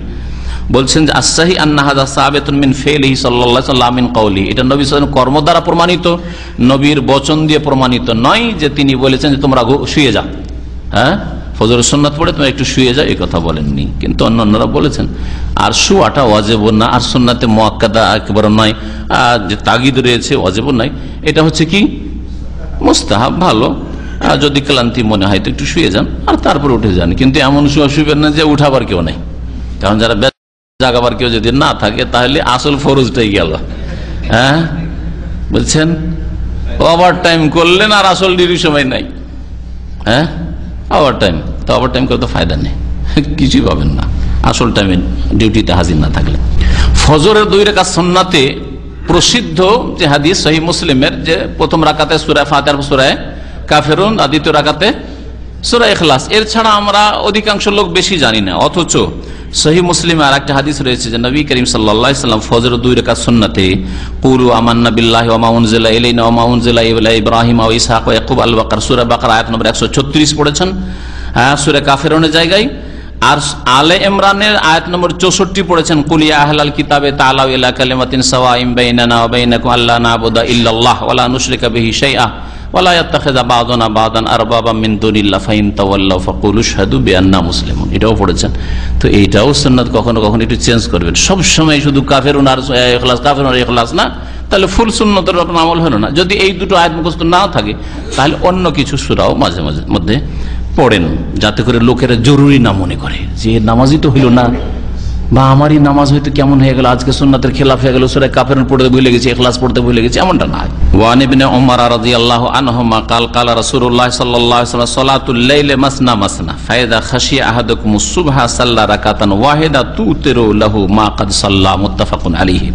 বলছেন যে আসাহি আন্নাহাদা সাহাবেতুন মিন ফেলিহি সাল্লাল্লাহু সাল্লাম মিন কওলি। এটা নবী সাল্লাল্লাহু কর্ম দ্বারা প্রমাণিত, নবীর বচন দিয়ে প্রমাণিত নয় যে তিনি বলেছেন যে তোমরা শুয়ে যাও। হ্যাঁ? ফজর সন্ন্যত পড়ে তুমি একটু শুয়ে যাও, এই কথা বলেননি। কিন্তু অন্য অন্যরা বলেছেন, আর শুয়াটা অজেব না, আর সন্ন্যাতে মোয়াক্কাদা একেবারে নয়, আর যে তাগিদ রয়েছে অজেব নয় এটা হচ্ছে কি? মুস্তাহাব, ভালো। আর যদি ক্লান্তি মনে হয় তো একটু শুয়ে যান, আর তারপর উঠে যান। কিন্তু এমন শুয়া শুবেন না যে উঠাবার কেউ নেই। কারণ যারা জাগাবার কেউ যদি না থাকে, তাহলে আসল ফরজটাই গেল। হ্যাঁ? বলছেন ওভার টাইম করলেন আর আসল ডিউটি সময় নাই। হ্যাঁ? ওভার টাইম তো ওভার টাইম করে তো ফায়দা নেই। কিছুই পাবেন না। আসল টাইমে ডিউটিতে হাজির না থাকলে। ফজরের দুই রেখা সন্নাতে প্রসিদ্ধ যে হাদিস সহি মুসলিমের যে প্রথম রাকাতে সুরায় ফাতার সুরায় কাফেরুন আর দ্বিতীয় রাকাতে সুরা এখলাস এর ছাড়া আমরা অধিকাংশ লোক বেশি জানি না। অথচ সহি মুসলিমে আর একটা হাদিস রয়েছে যে নবী করিম সাল্লাম ফজর দুই রেখা সুন্নাতে কুলু আমান্না বিল্লাহ উনজিলা ইলাইনা উনজিলা ইলা ইব্রাহিম ওয়া ইয়াকুব আল বাকার। সূরা বাকারা আয়াত নম্বর 136 পড়েছেন। হ্যাঁ সূরা কাফিরুনের জায়গায়। আর আলে ইমরানের আয়াত নম্বর 64 পড়েছেন কুলিয়া আহলাল কিতাবে তাআলাউ ইলা কালিমাতিন সাওয়াইম বাইনানা ওয়া বাইনাকুম আল্লা না'বুদা ইল্লাল্লাহ ওয়া লা নুশরিকা বিহি শাইআ ওয়ালা ইয়াত্তাখিযা বা'দুনা বা'দান আরবাবা মিন দুনিল্লাহ ফাইন তাওয়াল্লাউ ফাকুলু শাহাদু বিআন্না মুসলিমুন। এটাও পড়েছেন। তো এইটাও সুন্নাত কখনো কখনো একটু চেঞ্জ করবেন। সব সময় শুধু কাফেরুন আর ইখলাস, কাফেরুন আর ইখলাস না, তাহলে ফুল সুন্নতের রকম আমল হলো না। যদি এই দুটো আয়াত মুখস্থ নাও থাকে, তাহলে অন্য কিছু সুরাও মাঝে মাঝে মধ্যে পড়েন যাতে করে লোকেরা জরুরি না মনে করে। যে নামাজই তো হইল না বা আমারই নামাজ হয়তো কেমন হয়ে গেল? আজকে সুন্নাতের খেলাফ হয়ে গেল সুরায় কাফের পড়তে ভুলে গেছি এখলাস পড়তে ভুলে গেছি, এমনটা না ওয়ান ইবনে ওমর রাদিয়াল্লাহু আনহুমা কাল কাল রাসূলুল্লাহ সাল্লাল্লাহু আলাইহি ওয়াসাল্লাম, সালাতুল লাইলি মাসনা মাসনা ফায়দা খাশিয়া আহাদুকুম সুবহা সাল্লা রাকাতান ওয়াহিদা তুতিরু লাহু মা কাদ সাল্লা, মুত্তাফাকুন আলাইহি।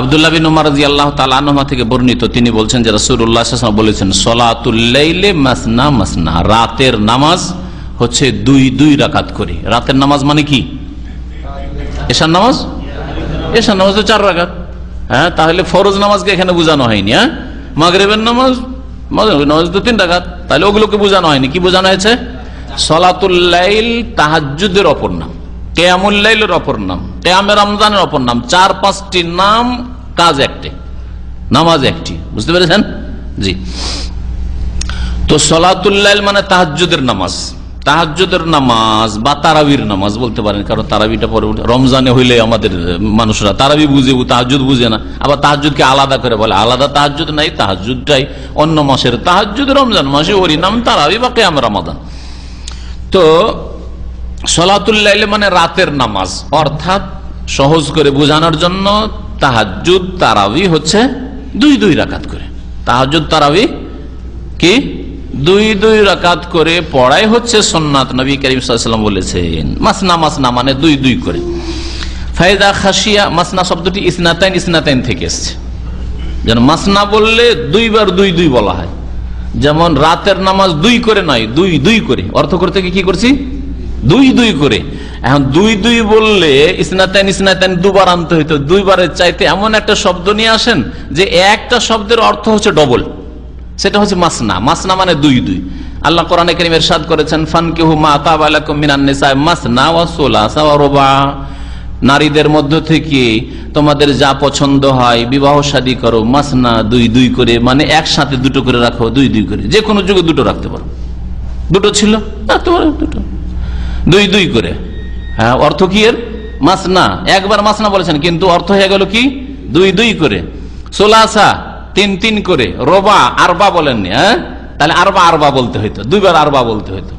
আব্দুল্লাহ বিন উমর রাদিয়াল্লাহু তাআলা আনহুমা থেকে বর্ণিত, তিনি বলছেন যে ওয়াসাল্লাম বলেছেন, সালাতুল লাইলি মাসনা মাসনা, রাতের নামাজ হচ্ছে দুই দুই রাকাত করে। রাতের নামাজ মানে কি? এশার নামাজ? এশার নামাজ তো চার রাখাত হ্যাঁ তাহলে ফরজ নামাজকে এখানে বোঝানো হয়নি হ্যাঁ? মাগরেবের নামাজ নামাজ তো তিন রাখাত তাহলে ওগুলোকে বোঝানো হয়নি, কি বোঝানো হয়েছে? সলাতুল্লাইল তাহাজুদের অপর নাম কেয়ামুল্লাইলের অপর নাম, কেয়ামে রমজানের অপর নাম, চার পাঁচটি নাম, কাজ একটি, নামাজ একটি, বুঝতে পেরেছেন? জি। তো সলাতুল্লাইল মানে তাহাজুদের নামাজ। তাহাজুদের নামাজ বা তারাবির নামাজ বলতে পারেন, কারণ তারাবিটা পরে রমজানে হইলে আমাদের মানুষরা তারাবি বুঝে তাহাজুদ বুঝে না। আবার তাহাজুদকে আলাদা করে বলে, আলাদা তাহাজুদ নাই তাহাজুদটাই অন্য মাসের তাহাজুদ রমজান মাসে ওরই নাম তারাবি বা কেয়াম রমাদান। তো সলাতুল্লাইলে মানে রাতের নামাজ, অর্থাৎ সহজ করে বোঝানোর জন্য তাহাজুদ তারাবি হচ্ছে দুই দুই রাকাত করে। তাহাজুদ তারাবি কি? দুই দুই রাকাত করে পড়াই হচ্ছে সোননাথ নবী করিম সাল্লাম বলেছেন, মাসনা মাসনা মানে দুই দুই করে। ফায়দা খাসিয়া মাসনা শব্দটি ইসনাতাইন ইসনাতাইন থেকে এসছে। যেন মাসনা বললে দুইবার দুই দুই বলা হয়। যেমন রাতের নামাজ দুই করে নয়, দুই দুই করে। অর্থ করতে কি করছি? দুই দুই করে। এখন দুই দুই বললে ইসনাতাইন ইসনাতাইন দুবার আনতে হইতো। দুইবারের চাইতে এমন একটা শব্দ নিয়ে আসেন যে একটা শব্দের অর্থ হচ্ছে ডবল সেটা হচ্ছে মাসনা। মাসনা মানে দুই দুই। আল্লাহ কোরআনে করিম এরশাদ করেছেন ফান কেহু মা তাবালাকুম মাসনা নারীদের মধ্য থেকে তোমাদের যা পছন্দ হয়, বিবাহ শাদী করো, মাসনা দুই দুই করে মানে একসাথে দুটো করে রাখো, দুই দুই করে। যে কোনো যুগে দুটো রাখতে পারো। দুটো ছিল? রাখতে পারো দুটো। দুই দুই করে। হ্যাঁ অর্থ কি এর? মাসনা। একবার মাসনা বলেছেন, কিন্তু অর্থ হয়ে গেল কি? দুই দুই করে। সোলাসা। তিন তিন করে, রোবা, আরবা বলেননি হ্যাঁ? তাহলে আরবা আরবা বলতে হইতো, দুইবার আরবা বলতে হইতো।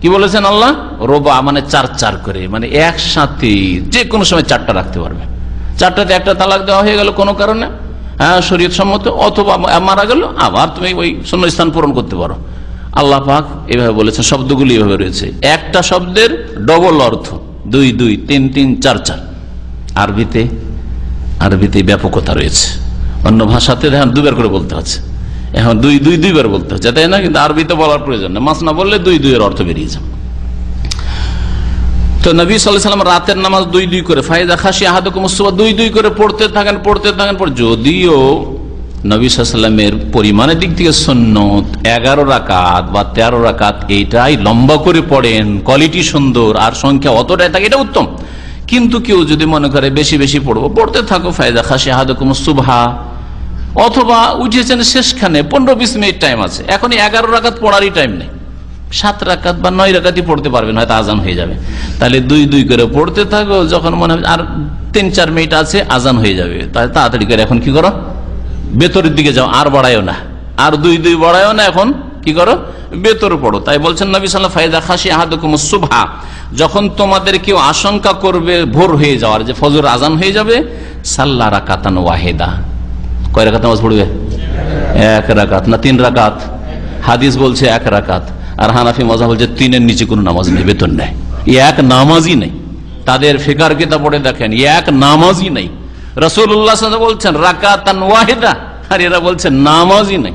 কি বলেছেন আল্লাহ? রোবা মানে চার চার করে মানে একসাথে যে কোনো সময় চারটা রাখতে পারবে। চারটাতে একটা তালাক দেওয়া হয়ে গেল কোনো কারণে হ্যাঁ শরীর সম্মত, অথবা মারা গেল, আবার তুমি ওই শূন্য স্থান পূরণ করতে পারো। আল্লাহ পাক এভাবে বলেছেন, শব্দগুলি এভাবে রয়েছে। একটা শব্দের ডবল অর্থ, দুই দুই, তিন তিন, চার চার। আরবিতে আরবিতে ব্যাপকতা রয়েছে। অন্য ভাষাতে দেখেন দুবার করে বলতে হচ্ছে। এখন দুই দুই, দুইবার বলতে হচ্ছে। তাই না? কিন্তু আরবিতে বলার প্রয়োজন নেই। মাস না বললে দুই, দুইয়ের অর্থ বেরিয়ে যাবে। তো নবী সাল্লাম রাতের নামাজ দুই দুই করে ফায়দা খাসি আহাদুকুমুসুবা দুই দুই করে পড়তে থাকেন পড়তে থাকেন যদিও নবী সাল্লামের পরিমাণের দিক থেকে সন্ন্যত এগারো রাকাত বা তেরো রাকাত এইটাই লম্বা করে পড়েন, কোয়ালিটি সুন্দর, আর সংখ্যা অতটাই থাকে, এটা উত্তম। কিন্তু কেউ যদি মনে করে বেশি বেশি পড়ব, পড়তে থাকো, ফায়দা খাসি আহাদুকুম সুভা অথবা উঠেছেন শেষখানে, পনেরো বিশ মিনিট টাইম আছে। এখন এগারো রাকাত পড়ারই টাইম নেই। সাত রাকাত বা নয় রাকাতই পড়তে পারবেন, হয়তো আজান হয়ে যাবে। তাহলে দুই দুই করে পড়তে থাকো, যখন মনে হবে আর তিন চার মিনিট আছে, আজান হয়ে যাবে। তাহলে তাড়াতাড়ি করে এখন কি করো? ভেতরের দিকে যাও, আর বাড়ায়ও না। আর দুই দুই বাড়ায়ও না, এখন কি করো? বেতর পড়ো। তাই বলছেন নবী সাল্লাহ ফায়দা খাসি আহাদুকুম সুভা যখন তোমাদের কেউ আশঙ্কা করবে ভোর হয়ে যাওয়ার, যে ফজর আজান হয়ে যাবে, সাল্লা রাকাতান ওয়াহেদা। কয় রাকাত নামাজ পড়বে? এক রাকাত। না, তিন রাকাত। হাদিস বলছে এক রাকাত। আর হানাফি মজা বলছে তিনের নিচে কোনো নামাজ নেই, বেতন নেয় এক নামাজই নেই। তাদের ফিকার কিতাব পড়ে দেখেন, এক নামাজই নেই। রসুল্লাহ বলছেন, রাকাতান ওয়াহেদা। আর এরা বলছেন নামাজই নেই।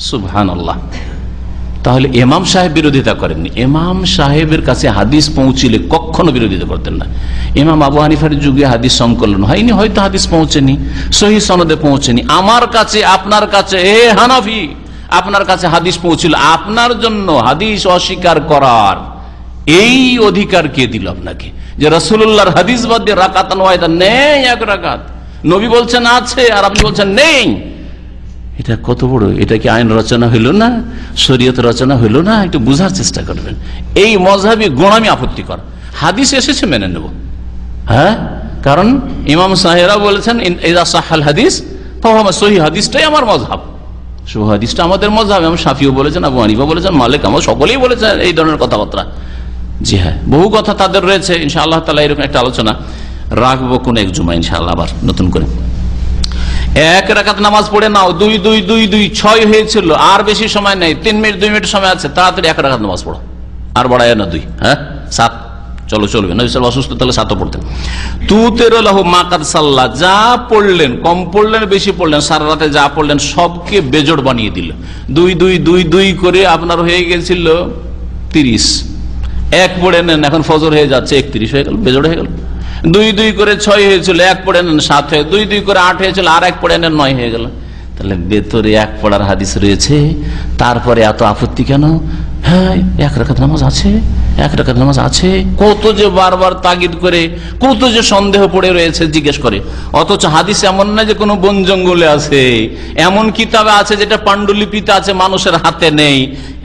সুবহান আল্লাহ তাহলে এমাম সাহেব বিরোধিতা করেননি। এমাম সাহেবের কাছে হাদিস পৌঁছিলে কখনো বিরোধিতা করতেন না। ইমাম আবু হানিফার যুগে হাদিস সংকলন হয়নি, হয়তো হাদিস পৌঁছেনি, সহি সনদে পৌঁছেনি। আমার কাছে, আপনার কাছে, এ হানাফি, আপনার কাছে হাদিস পৌঁছিল। আপনার জন্য হাদিস অস্বীকার করার এই অধিকার কে দিল আপনাকে? যে রসুল্লাহর হাদিস বাদ দিয়ে রাকাত নেই এক রাকাত। নবী বলছেন আছে আর আপনি বলছেন নেই। এটা কত বড়? এটা কি আইন রচনা হইল না? শরীয়ত রচনা হইল না? একটু বুঝার চেষ্টা করবেন। এই মজাবি গোড়ামি আপত্তিকর। হাদিস এসেছে, মেনে নেব। হ্যাঁ? কারণ ইমাম সাহেরা বলেছেন হাদিস সহি হাদিসটাই আমার মজাব সহি আমাদের মজাব এবং সাফিও বলেছেন, আবু আনিফা বলেছেন, মালিক আমার সকলেই বলেছেন এই ধরনের কথাবার্তা। জি হ্যাঁ বহু কথা তাদের রয়েছে। ইনশা আল্লাহ তালা এরকম একটা আলোচনা রাখব কোন এক জুমা ইনশাআল্লাহ আবার নতুন করে। এক রাকাত নামাজ পড়ে নাও, দুই দুই দুই দুই, ছয় হয়েছিল, আর বেশি সময় নেই, তিন মিনিট, দুই মিনিট সময় আছে, তাড়াতাড়ি এক রাকাত নামাজ পড়ো। আর বাড়ায় না দুই হ্যাঁ? সাত, চলো, চলবে। অসুস্থ, তাহলে তু তেরো সাল্লাহ যা পড়লেন, কম পড়লেন, বেশি পড়লেন যা পড়লেন, সবকে বেজোড় বানিয়ে দিল। দুই দুই দুই দুই করে আপনার হয়ে তিরিশ। এক পড়ে নেন, এখন ফজর হয়ে যাচ্ছে একত্রিশ, হয়ে গেল, বেজোড় হয়ে গেল। দুই দুই করে ছয় হয়েছিল, এক পড়ে নেন, সাত হয়ে দুই দুই করে আট হয়েছিল, আর এক পড়ে নেন, নয় হয়ে গেল। তাহলে বেতরে এক পড়ার হাদিস রয়েছে, তারপরে এত আপত্তি কেন? হ্যাঁ এক রাখাত নামাজ আছে। এক রাখাত নামাজ আছে। কত যে বারবার তাগিদ করে কত যে সন্দেহ পড়ে রয়েছে, জিজ্ঞেস করে। অথচ হাদিস এমন না যে কোনো বন জঙ্গলে আছে। এমন কিতাবে আছে যেটা পাণ্ডুলিপিতে আছে, মানুষের হাতে নেই।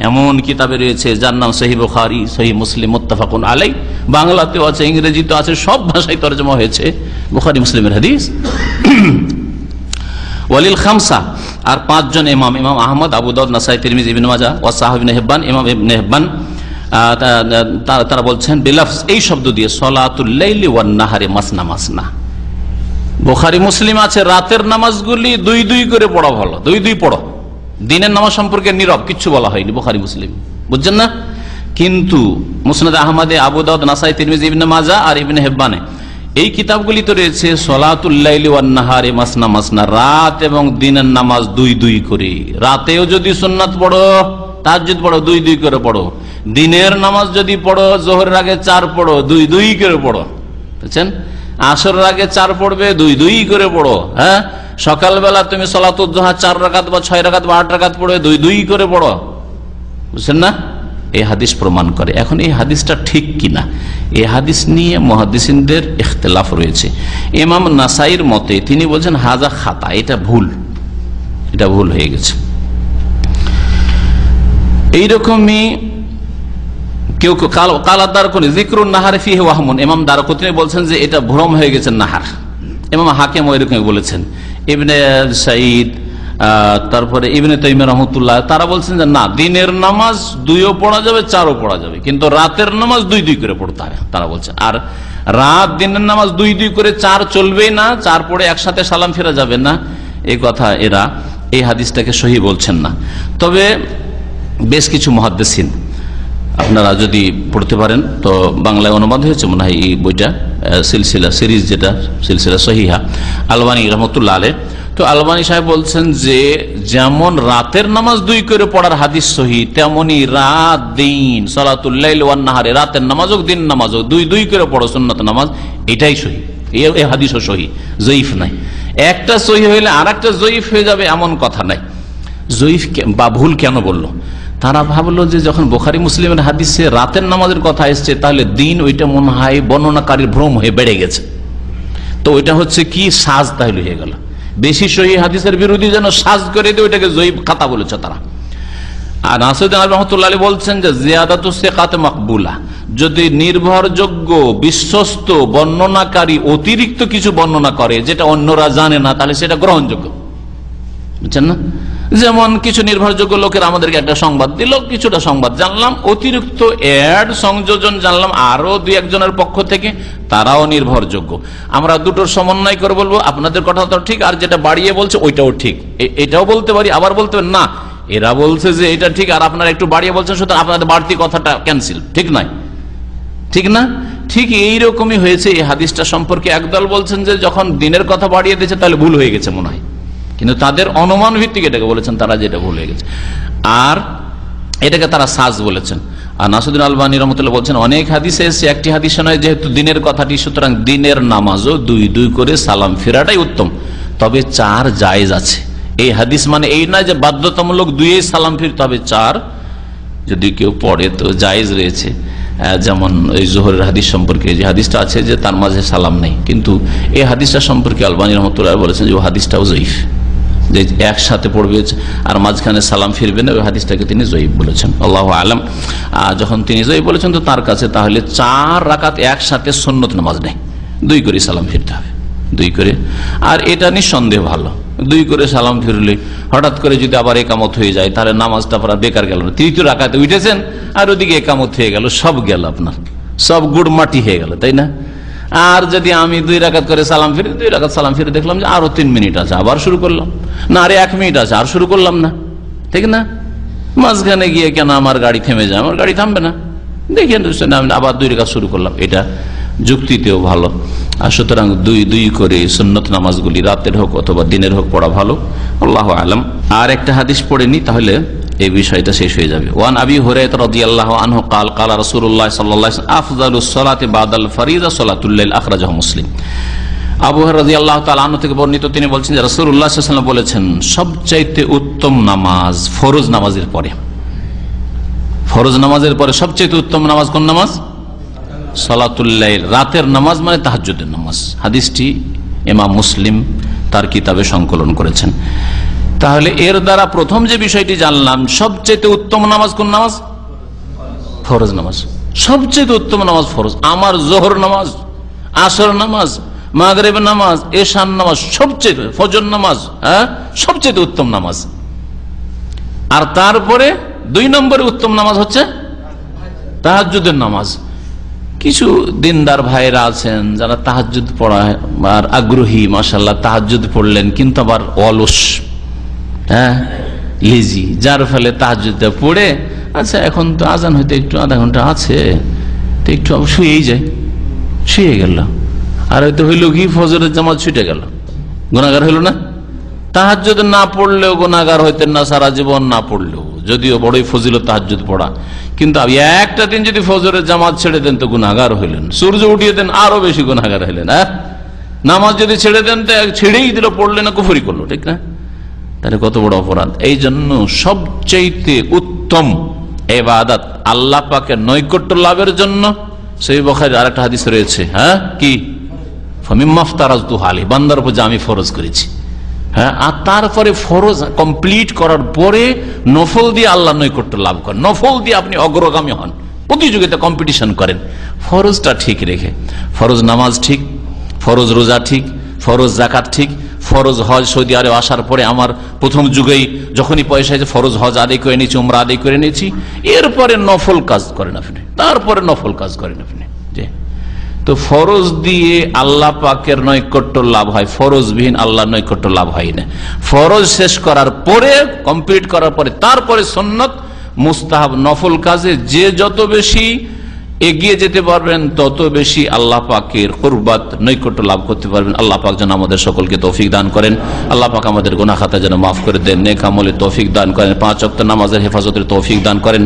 এমন কিতাবে রয়েছে, যার নাম সহি বুখারি, সহি মুসলিম, মোত্তাফাকুন আলাই বাংলাতেও আছে, ইংরেজিতেও আছে, সব ভাষায় তরজমা হয়েছে। বুখারি, মুসলিমের হাদিস। ওয়ালিল খামসা, আর পাঁচজন ইমাম ইমাম আহমদ আবু দাউদ নাসাই, তিরমিজ, ইবিন মাজা ওয়া সাহাবিন হেব্বান, ইমাম ইবনে হেব্বান তারা বলছেন, বিলাফস এই শব্দ দিয়ে সলাতুল্লাইলি ওয়ান নাহারে মাসনা মাসনা। বোখারি, মুসলিম আছে, রাতের নামাজগুলি দুই দুই করে পড়া ভালো। দুই দুই পড়ো। দিনের নামাজ সম্পর্কে নীরব, কিচ্ছু বলা হয়নি, বোখারি, মুসলিম। বুঝছেন না? কিন্তু মুসনাদ আহমদে, আবু দাউদ, নাসাই, তিরমিজ, ইবনে মাজা আর ইবনে হেব্বানে এই কিতাবগুলি তো রয়েছে সলাতুল্লাহারে মাসনা মাসনা, রাত এবং দিনের নামাজ দুই দুই করে রাতেও যদি সুন্নাত পড়ো তাজ্জুদ পড়ো, দুই দুই করে পড়ো। দিনের নামাজ যদি পড়ো, জোহরের আগে চার পড়ো, দুই দুই করে পড়ো। বুঝছেন? আসরের আগে চার পড়বে, দুই দুই করে পড়ো হ্যাঁ? সকালবেলা তুমি সলাতুদ্দোহা চার রাকাত বা ছয় রাকাত বা আট রাকাত পড়বে দুই দুই করে পড়ো। বুঝছেন না? এই হাদিস প্রমাণ করে। এখন এই হাদিসটা ঠিক কিনা? এই হাদিস নিয়ে মহাদিসিনদের ইখতলাফ রয়েছে। ইমাম নাসাইর মতে তিনি বলছেন, হাজা খাতা এটা ভুল। এটা ভুল হয়ে গেছে। এইরকমই কেউ কেউ কালার দারকুনি জিক্রুন নাহার ফিহে ওয়াহমুন। ইমাম দারকুতিনি বলছেন যে এটা ভ্রম হয়ে গেছে নাহার। এমাম হাকিম ওইরকম বলেছেন। ইবনে সাইদ তারপরে ইবনে তৈম রহমতুল্লাহ, তারা বলছেন যে না, দিনের নামাজ দুইও পড়া যাবে, চারও পড়া যাবে। কিন্তু রাতের নামাজ দুই দুই করে পড়তে হবে তারা বলছে আর রাত দিনের নামাজ দুই দুই করে চার চলবেই না, চার পড়ে একসাথে সালাম ফেরা যাবে না। এই কথা এরা এই হাদিসটাকে সহি বলছেন না। তবে বেশ কিছু মহাদ্দেসিন আপনারা যদি পড়তে পারেন, তো বাংলায় অনুবাদ হয়েছে মনে হয় এই বইটা সিলসিলা, সিরিজ যেটা, সিলসিলা সহিহা, আলবানী রহমতুল্লাহ আলে তো আলবানী সাহেব বলছেন যে, যেমন রাতের নামাজ দুই করে পড়ার হাদিস সহি, তেমনি রাত দিন সালাতুল্লাহারে রাতের নামাজ হোক দিন নামাজ হোক দুই দুই করে পড়ো সুন্নত নামাজ, এটাই সহি। এই হাদিসও সহি, জয়ীফ নাই। একটা সহি হইলে আর একটা জয়ীফ হয়ে যাবে, এমন কথা নাই। জয়ীফ বা ভুল কেন বলল? তারা ভাবলো যে যখন বোখারি মুসলিমের হাদিসে রাতের নামাজের কথা এসছে, তাহলে দিন ওইটা মনে হয় বর্ণনাকারীর ভ্রম হয়ে বেড়ে গেছে। তো ওইটা হচ্ছে কি? সাজ তাহলে হয়ে গেল। বেশি সহি হাদিসের বিরোধী যেন সাজ করে দিয়ে, ওইটাকে জয়ীব খাতা বলেছে তারা। আর নাসুদ্দিন রহমতুল্লাহ বলছেন যে, জিয়াদাত শেখাতে মকবুলা। যদি নির্ভরযোগ্য, বিশ্বস্ত, বর্ণনাকারী অতিরিক্ত কিছু বর্ণনা করে, যেটা অন্যরা জানে না, তাহলে সেটা গ্রহণযোগ্য। বুঝছেন না? যেমন কিছু নির্ভরযোগ্য লোকের আমাদেরকে একটা সংবাদ দিল, কিছুটা সংবাদ জানলাম, অতিরিক্ত অ্যাড সংযোজন জানলাম আরও দুই একজনের পক্ষ থেকে, তারাও নির্ভরযোগ্য। আমরা দুটোর সমন্বয় করে বলব, আপনাদের কথা তো ঠিক, আর যেটা বাড়িয়ে বলছে, ওইটাও ঠিক। এটাও বলতে পারি, আবার বলতে পারি, না, এরা বলছে যে এটা ঠিক, আর আপনারা একটু বাড়িয়ে বলছেন, সুতরাং আপনাদের বাড়তি কথাটা ক্যান্সেল ঠিক নাই ঠিক না? ঠিক এইরকমই হয়েছে, এই হাদিসটা সম্পর্কে একদল বলছেন যে যখন দিনের কথা বাড়িয়ে দিয়েছে, তাহলে ভুল হয়ে গেছে মনে হয়। কিন্তু তাদের অনুমান ভিত্তিক এটাকে বলেছেন, তারা যেটা ভুলে গেছে। আর এটাকে তারা সাজ বলেছেন। আর নাসুদ্দিন আলবানী রহমতুল্লাহ বলছেন, অনেক হাদিসে এসে একটি হাদিসে নয়, যেহেতু দিনের কথাটি, সুতরাং দিনের নামাজও দুই দুই করে সালাম ফেরাটাই উত্তম। তবে চার জায়েজ আছে। এই হাদিস মানে এই নয় যে বাধ্যতামূলক দুই সালাম ফিরতে হবে চার যদি কেউ পড়ে তো জায়েজ রয়েছে। যেমন এই জোহরের হাদিস সম্পর্কে, যে হাদিসটা আছে যে তার মাঝে সালাম নেই। কিন্তু এই হাদিসটা সম্পর্কে আলবানী রহমতুল্লাহ বলেছেন যে হাদিসটাও জয়ীফ। যে একসাথে পড়বে আর মাঝখানে সালাম ফিরবে না, ওই হাদিসটাকে তিনি জয়ীব বলেছেন। আল্লাহ আলম। আর যখন তিনি জয়ীব বলেছেন, তো তার কাছে তাহলে চার রাকাত একসাথে সন্ন্যত নামাজ নেই। দুই করে সালাম ফিরতে হবে। দুই করে। আর এটা নিঃসন্দেহ ভালো। দুই করে সালাম ফিরলে হঠাৎ করে যদি আবার একামত হয়ে যায়, তাহলে নামাজটা আপনার বেকার গেল না। তৃতীয় রাখাতে উঠেছেন, আর ওদিকে একামত হয়ে গেল, সব গেল আপনার। সব গুড় মাটি হয়ে গেল, তাই না? আর যদি আমি দুই রাখাত করে সালাম ফিরে, দুই রাখাত সালাম ফিরে দেখলাম যে আরও তিন মিনিট আছে, আবার শুরু করলাম। না, আরে এক মিনিট আছে, আর শুরু করলাম না। ঠিক না? মাঝখানে গিয়ে কেন আমার গাড়ি থেমে যায়? আমার গাড়ি থামবে না। দেখে আমি আবার দুই রেখা শুরু করলাম। এটা যুক্তিতেও ভালো। আর সুতরাং দুই দুই করে সুন্নত নামাজগুলি রাতের হোক অথবা দিনের হোক পড়া ভালো। আল্লাহ আলম। আর একটা হাদিস পড়ে নি, তাহলে এই বিষয়টা শেষ হয়ে যাবে ওয়ান আবি হুরায়রা রাদিয়াল্লাহু আনহু قال قال رسول الله صلى الله عليه وسلم افضل الصلاه بعد الفريضه صلاه الليل اخرجه مسلم আবু রাদিয়াল্লাহু তাআলা আনহু থেকে বর্ণিত তিনি বলছেন যে রাসূলুল্লাহ সাল্লাল্লাহু আলাইহি ওয়াসাল্লাম বলেছেন সবচাইতে উত্তম নামাজ ফরজ নামাজের পরে ফরজ নামাজের পরে সবচেয়ে উত্তম নামাজ কোন নামাজ সালাতুল্লাইল রাতের নামাজ মানে তাহাজ্জুদের নামাজ হাদিসটি ইমাম মুসলিম তার কিতাবে সংকলন করেছেন তাহলে এর দ্বারা প্রথম যে বিষয়টি জানলাম, সবচেয়ে উত্তম নামাজ কোন নামাজ? ফরজ নামাজ। সবচেয়ে উত্তম নামাজ ফরজ। আমার জোহর নামাজ, আসর নামাজ, মাগরেব নামাজ এশান নামাজ, সবচেয়ে ফজর নামাজ হ্যাঁ? সবচেয়ে উত্তম নামাজ। আর তারপরে দুই নম্বরে উত্তম নামাজ হচ্ছে তাহাজুদের নামাজ। কিছু দিনদার ভাইরা আছেন, যারা তাহাজুদ পড়ায় আর আগ্রহী মাসাল্লাহ তাহাজুদ পড়লেন, কিন্তু আবার অলস। হ্যাঁ? লেজি যার ফলে তাহাজুদটা পড়ে আচ্ছা এখন তো আজান হইতে একটু আধা ঘণ্টা আছে, তো একটু শুয়েই যায় শুয়ে গেল। আর হয়তো হইল কি, ফজরের জামাত ছুটে গেল। গুণাগার হইল না? তাহাজ্জুদ না পড়লেও গুণাগার হইতেন না, সারা জীবন না পড়লেও। যদিও বড়ই ফজিল তাহাজ্জুদ পড়া। কিন্তু একটা দিন যদি ফজরের জামাত ছেড়ে দেন, তো গুণাগার হইলেন। সূর্য উঠিয়ে দেন, আরও বেশি গুণাগার হইলেন হ্যাঁ? নামাজ যদি ছেড়ে দেন, তো ছেড়েই দিল, পড়লে না কুফরি করল, ঠিক না? তাহলে কত বড় অপরাধ? এই জন্য সবচেয়ে উত্তম এবাদাত আল্লাহ পাকে নৈকট্য লাভের জন্য সেই বখারি আর একটা হাদিস রয়েছে হ্যাঁ? কি? ফমিমাফতারাজ তু হালি বান্দার আমি ফরজ করেছি। হ্যাঁ? আর তারপরে ফরজ কমপ্লিট করার পরে নফল দিয়ে আল্লাহ নৈকট্য লাভ করেন। নফল দিয়ে আপনি অগ্রগামী হন। প্রতিযোগিতা কম্পিটিশন করেন। ফরজটা ঠিক রেখে। ফরজ নামাজ ঠিক, ফরজ রোজা ঠিক, ফরজ জাকাত ঠিক ফরজ হজ সৌদি আরব আসার পরে আমার প্রথম যুগেই যখনই পয়সা আছে ফরজ হজ আদায় করে নিয়েছি, উমরা আদায় করে নিয়েছি, এরপরে নফল কাজ করেন আপনি। তারপরে নফল কাজ করেন আপনি। যে তো ফরজ দিয়ে আল্লাহ পাকের নৈকট্য লাভ হয়, ফরজবিহীন আল্লাহ নৈকট্য লাভ হয় না। ফরজ শেষ করার পরে, কমপ্লিট করার পরে, তারপরে সন্ন্যত মুস্তাহাব নফল কাজে যে যত বেশি এগিয়ে যেতে পারবেন, তত বেশি আল্লাহ পাকের কুরবাত নৈকট্য লাভ করতে পারবেন। আল্লাহ পাক যেন আমাদের সকলকে তৌফিক দান করেন। আল্লাহ পাক আমাদের গোনা খাতা যেন মাফ করে দেন, নেক আমলে তৌফিক দান করেন, পাঁচ অক্ট নামাজের হেফাজতের তৌফিক দান করেন।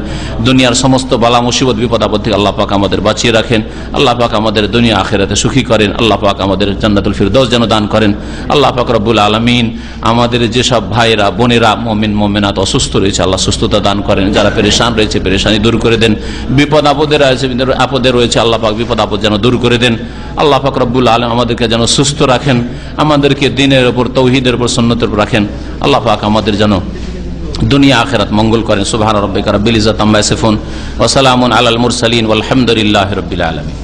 দুনিয়ার সমস্ত বালা, মুসিবত, বিপদ, আপদ থেকে আল্লাহ পাক আমাদের বাঁচিয়ে রাখেন। আল্লাহ পাক আমাদের দুনিয়া, আখেরাতে সুখী করেন। আল্লাহ পাক আমাদের জান্নাতুল ফিরদৌস যেন দান করেন। আল্লাহ পাক রব্বুল আলমিন আমাদের যেসব ভাইরা বোনেরা, মমিন, মমিনাত অসুস্থ রয়েছে, আল্লাহ সুস্থতা দান করেন। যারা পেরেশান রয়েছে, পেরেশানি দূর করে দেন। বিপদ আপদের রয়েছে আপদে রয়েছে, আল্লাহ পাক বিপদ আপদ যেন দূর করে দেন। আল্লাহ পাক রব্বুল আলম আমাদেরকে যেন সুস্থ রাখেন, আমাদেরকে দিনের ওপর তৌহিদের ওপর সন্ন্যতের উপর রাখেন। আল্লাহ পাক আমাদের যেন দুনিয়া, আখেরাত মঙ্গল করেন। সুবাহ রব্বিকার রব্বিল আম্বাসেফুন আম্মা ইয়াসিফুন। আল আলাল মুরসালিন। আলহামদুলিল্লাহ রাব্বিল আলামিন।